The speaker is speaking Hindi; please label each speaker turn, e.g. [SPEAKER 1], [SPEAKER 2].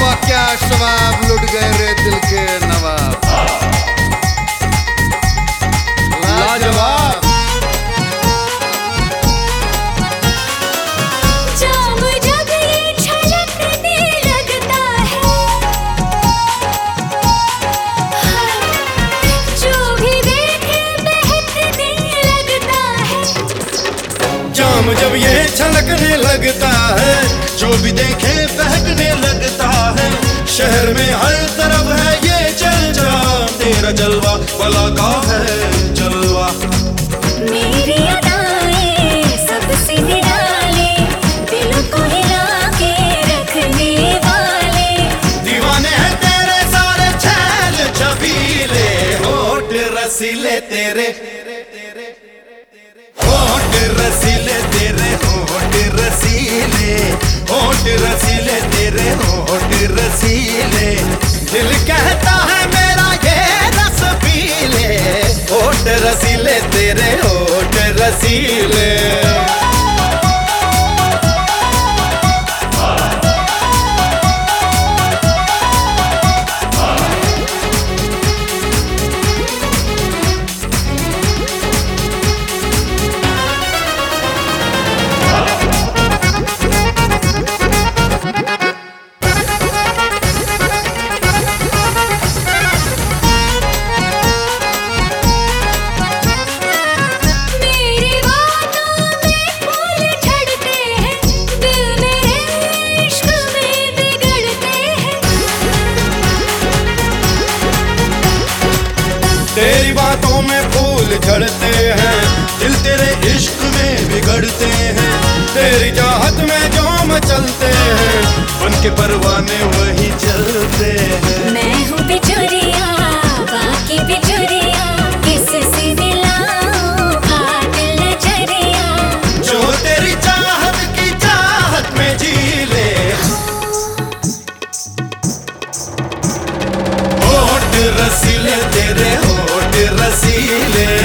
[SPEAKER 1] वाह क्या शबाब लुट गए रे दिल के नवाब। लाजवाब।
[SPEAKER 2] जाम जब ये छलकने लगता है जो भी देखे
[SPEAKER 3] शहर में हर तरफ़ है ये चर्चा तेरा जलवा भला का है जलवा।
[SPEAKER 2] मेरी अदाएँ सबसे निराले दिल को हिला के रखने वाले।
[SPEAKER 3] दीवाने हैं तेरे सारे छैल छबीले होठ रसीले तेरे। होठ रसीले तेरे होठ रसीले होठ रसीले होठ
[SPEAKER 2] बातों में फूल झड़ते हैं, दिल
[SPEAKER 3] तेरे इश्क में बिगड़ते हैं, तेरी चाहत में जो मचलते हैं उनके परवाने वही चलते हैं।
[SPEAKER 2] मैं हूँ
[SPEAKER 3] होठ